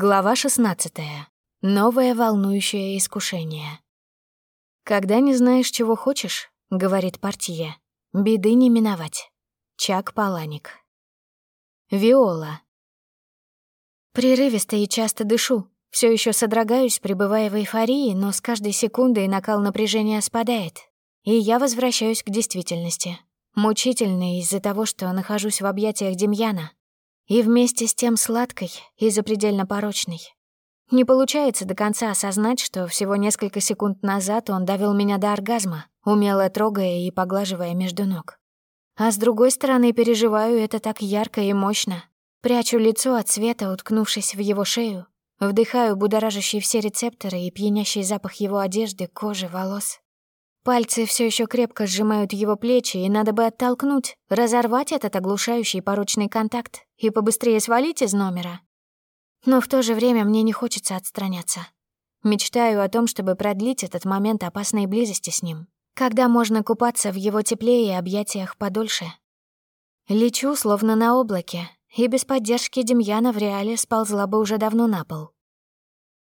Глава 16. Новое волнующее искушение. «Когда не знаешь, чего хочешь, — говорит партия, — беды не миновать». Чак Паланик. Виола. Прерывисто и часто дышу. Все еще содрогаюсь, пребывая в эйфории, но с каждой секундой накал напряжения спадает, и я возвращаюсь к действительности. Мучительно из-за того, что нахожусь в объятиях Демьяна, и вместе с тем сладкой и запредельно порочной. Не получается до конца осознать, что всего несколько секунд назад он довел меня до оргазма, умело трогая и поглаживая между ног. А с другой стороны, переживаю это так ярко и мощно. Прячу лицо от света, уткнувшись в его шею. Вдыхаю будоражащий все рецепторы и пьянящий запах его одежды, кожи, волос. Пальцы все еще крепко сжимают его плечи, и надо бы оттолкнуть, разорвать этот оглушающий порочный контакт и побыстрее свалить из номера. Но в то же время мне не хочется отстраняться. Мечтаю о том, чтобы продлить этот момент опасной близости с ним, когда можно купаться в его тепле и объятиях подольше. Лечу, словно на облаке, и без поддержки Демьяна в реале сползла бы уже давно на пол.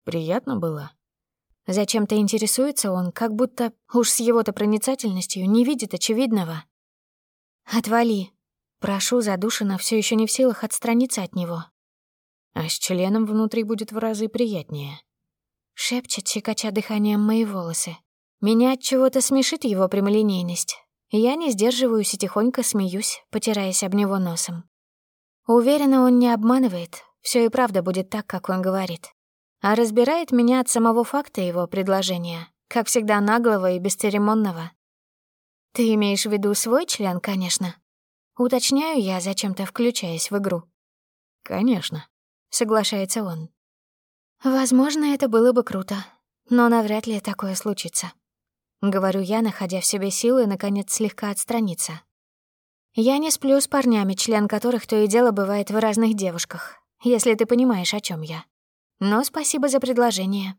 «Приятно было?» Зачем-то интересуется он, как будто уж с его-то проницательностью не видит очевидного. «Отвали!» Прошу задушенно, все еще не в силах отстраниться от него. А с членом внутри будет в разы приятнее. Шепчет, щекоча дыханием мои волосы. Меня от чего-то смешит его прямолинейность. Я не сдерживаюсь и тихонько смеюсь, потираясь об него носом. Уверена, он не обманывает. Все и правда будет так, как он говорит а разбирает меня от самого факта его предложения, как всегда наглого и бесцеремонного. Ты имеешь в виду свой член, конечно? Уточняю я, зачем-то включаясь в игру. Конечно, соглашается он. Возможно, это было бы круто, но навряд ли такое случится. Говорю я, находя в себе силы, наконец, слегка отстраниться. Я не сплю с парнями, член которых то и дело бывает в разных девушках, если ты понимаешь, о чем я. Но спасибо за предложение.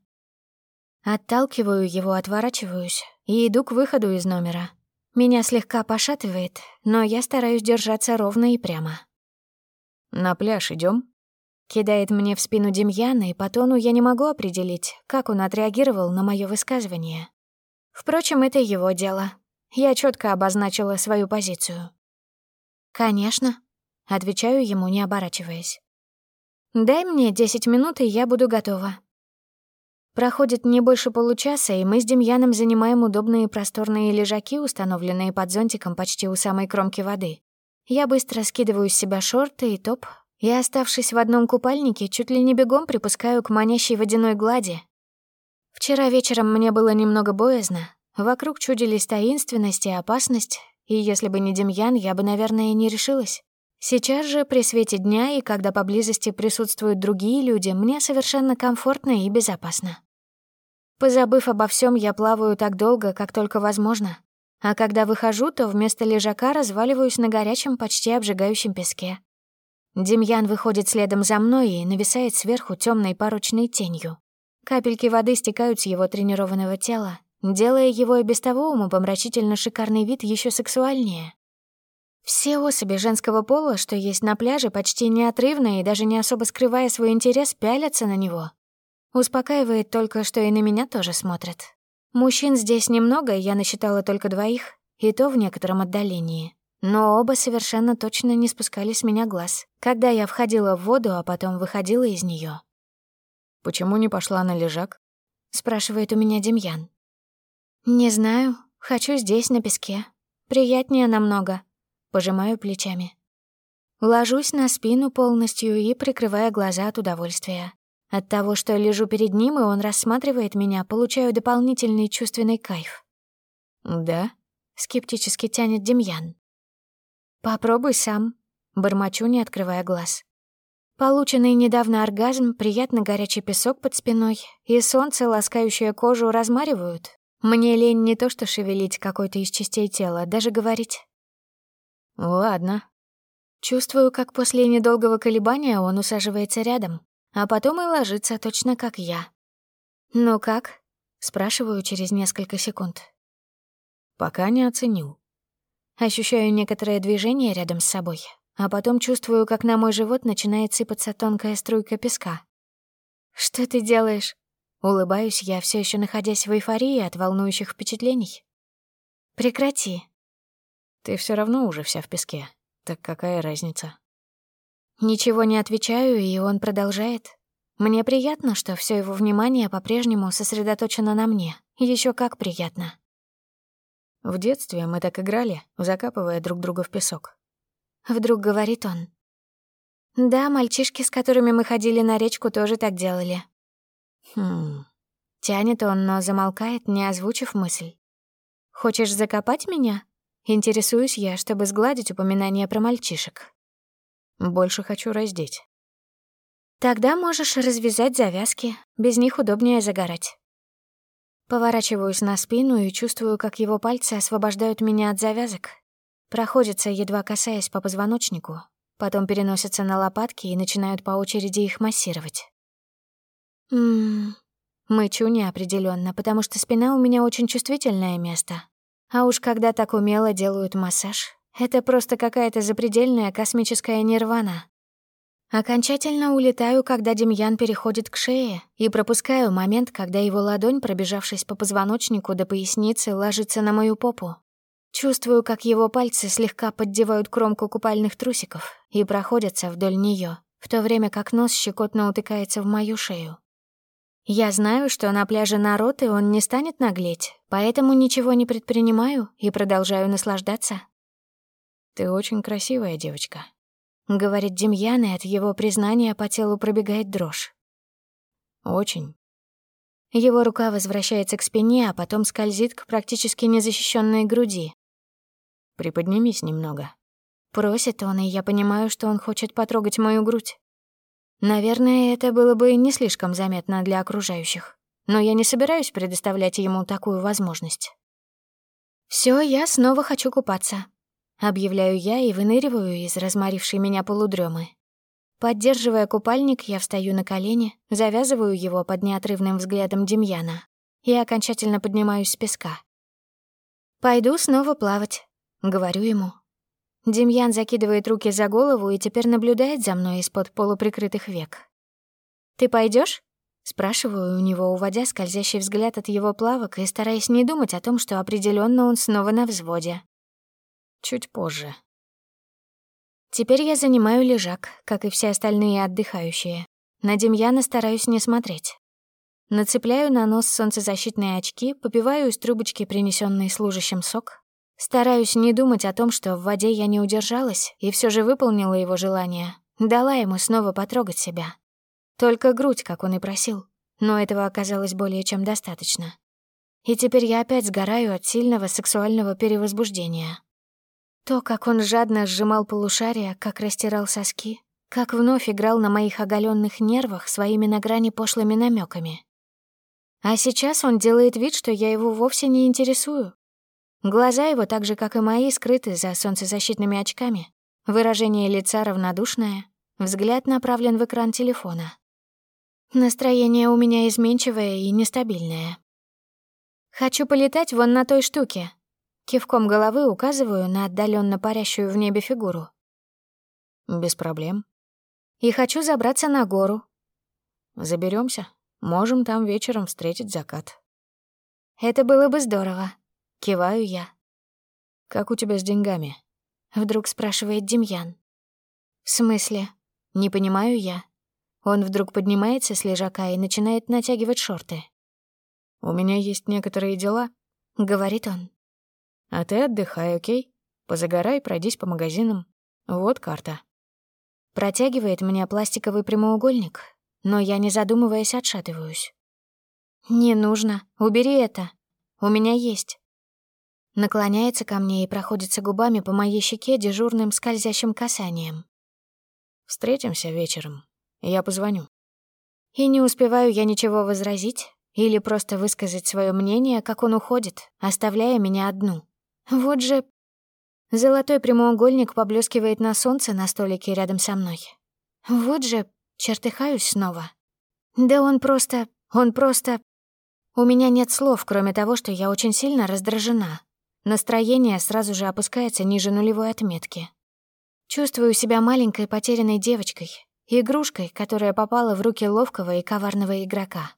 Отталкиваю его, отворачиваюсь и иду к выходу из номера. Меня слегка пошатывает, но я стараюсь держаться ровно и прямо. «На пляж идем? Кидает мне в спину Демьяна, и по тону я не могу определить, как он отреагировал на мое высказывание. Впрочем, это его дело. Я четко обозначила свою позицию. «Конечно», — отвечаю ему, не оборачиваясь. Дай мне 10 минут, и я буду готова. Проходит не больше получаса, и мы с Демьяном занимаем удобные просторные лежаки, установленные под зонтиком почти у самой кромки воды. Я быстро скидываю с себя шорты и топ, и, оставшись в одном купальнике, чуть ли не бегом припускаю к манящей водяной глади. Вчера вечером мне было немного боязно. Вокруг чудились таинственность и опасность, и если бы не Демьян, я бы, наверное, не решилась. Сейчас же, при свете дня и когда поблизости присутствуют другие люди, мне совершенно комфортно и безопасно. Позабыв обо всем, я плаваю так долго, как только возможно. А когда выхожу, то вместо лежака разваливаюсь на горячем, почти обжигающем песке. Демьян выходит следом за мной и нависает сверху темной порочной тенью. Капельки воды стекают с его тренированного тела, делая его и без того умопомрачительно шикарный вид еще сексуальнее. Все особи женского пола, что есть на пляже, почти неотрывно и даже не особо скрывая свой интерес, пялятся на него. Успокаивает только, что и на меня тоже смотрят. Мужчин здесь немного, я насчитала только двоих, и то в некотором отдалении. Но оба совершенно точно не спускали с меня глаз, когда я входила в воду, а потом выходила из нее. «Почему не пошла на лежак?» — спрашивает у меня Демьян. «Не знаю. Хочу здесь, на песке. Приятнее намного. Пожимаю плечами. Ложусь на спину полностью и прикрывая глаза от удовольствия. От того, что лежу перед ним, и он рассматривает меня, получаю дополнительный чувственный кайф. «Да?» — скептически тянет Демьян. «Попробуй сам», — бормочу, не открывая глаз. Полученный недавно оргазм, приятно горячий песок под спиной и солнце, ласкающее кожу, размаривают. Мне лень не то что шевелить какой-то из частей тела, даже говорить. «Ладно». Чувствую, как после недолгого колебания он усаживается рядом, а потом и ложится точно как я. «Ну как?» — спрашиваю через несколько секунд. «Пока не оценил». Ощущаю некоторое движение рядом с собой, а потом чувствую, как на мой живот начинает сыпаться тонкая струйка песка. Что ты делаешь? Улыбаюсь я, все еще находясь в эйфории от волнующих впечатлений. Прекрати. Ты все равно уже вся в песке. Так какая разница? Ничего не отвечаю, и он продолжает. Мне приятно, что все его внимание по-прежнему сосредоточено на мне. Еще как приятно. В детстве мы так играли, закапывая друг друга в песок. Вдруг говорит он. Да, мальчишки, с которыми мы ходили на речку, тоже так делали. Хм. Тянет он, но замолкает, не озвучив мысль. Хочешь закопать меня? Интересуюсь я, чтобы сгладить упоминание про мальчишек. Больше хочу раздеть. Тогда можешь развязать завязки, без них удобнее загорать. Поворачиваюсь на спину и чувствую, как его пальцы освобождают меня от завязок. Проходятся, едва касаясь по позвоночнику, потом переносятся на лопатки и начинают по очереди их массировать. Ммм, мычу неопределенно, потому что спина у меня очень чувствительное место. А уж когда так умело делают массаж, это просто какая-то запредельная космическая нирвана. Окончательно улетаю, когда Демьян переходит к шее, и пропускаю момент, когда его ладонь, пробежавшись по позвоночнику до поясницы, ложится на мою попу. Чувствую, как его пальцы слегка поддевают кромку купальных трусиков и проходятся вдоль нее, в то время как нос щекотно утыкается в мою шею. Я знаю, что на пляже народ, и он не станет наглеть, поэтому ничего не предпринимаю и продолжаю наслаждаться. «Ты очень красивая девочка», — говорит Демьян, и от его признания по телу пробегает дрожь. «Очень». Его рука возвращается к спине, а потом скользит к практически незащищенной груди. «Приподнимись немного». Просит он, и я понимаю, что он хочет потрогать мою грудь. Наверное, это было бы не слишком заметно для окружающих, но я не собираюсь предоставлять ему такую возможность. Все, я снова хочу купаться. Объявляю я и выныриваю из разморившей меня полудрёмы. Поддерживая купальник, я встаю на колени, завязываю его под неотрывным взглядом Демьяна и окончательно поднимаюсь с песка. «Пойду снова плавать», — говорю ему. Демьян закидывает руки за голову и теперь наблюдает за мной из-под полуприкрытых век. «Ты пойдешь? Спрашиваю у него, уводя скользящий взгляд от его плавок и стараясь не думать о том, что определенно он снова на взводе. Чуть позже. Теперь я занимаю лежак, как и все остальные отдыхающие. На Демьяна стараюсь не смотреть. Нацепляю на нос солнцезащитные очки, попиваю из трубочки принесенный служащим сок. Стараюсь не думать о том, что в воде я не удержалась и все же выполнила его желание. Дала ему снова потрогать себя. Только грудь, как он и просил. Но этого оказалось более чем достаточно. И теперь я опять сгораю от сильного сексуального перевозбуждения. То, как он жадно сжимал полушария, как растирал соски, как вновь играл на моих оголенных нервах своими на грани пошлыми намеками. А сейчас он делает вид, что я его вовсе не интересую. Глаза его, так же, как и мои, скрыты за солнцезащитными очками. Выражение лица равнодушное, взгляд направлен в экран телефона. Настроение у меня изменчивое и нестабильное. Хочу полетать вон на той штуке, Кивком головы указываю на отдаленно парящую в небе фигуру. Без проблем. И хочу забраться на гору. Заберемся. Можем там вечером встретить закат. Это было бы здорово. Киваю я. Как у тебя с деньгами? Вдруг спрашивает Демьян. В смысле? Не понимаю я. Он вдруг поднимается с лежака и начинает натягивать шорты. «У меня есть некоторые дела», — говорит он. А ты отдыхай, окей? Позагорай, пройдись по магазинам. Вот карта. Протягивает мне пластиковый прямоугольник, но я, не задумываясь, отшатываюсь. «Не нужно. Убери это. У меня есть». Наклоняется ко мне и проходится губами по моей щеке дежурным скользящим касанием. «Встретимся вечером. Я позвоню». И не успеваю я ничего возразить или просто высказать свое мнение, как он уходит, оставляя меня одну. Вот же... Золотой прямоугольник поблескивает на солнце на столике рядом со мной. Вот же... Чертыхаюсь снова. Да он просто... Он просто... У меня нет слов, кроме того, что я очень сильно раздражена. Настроение сразу же опускается ниже нулевой отметки. Чувствую себя маленькой потерянной девочкой. Игрушкой, которая попала в руки ловкого и коварного игрока.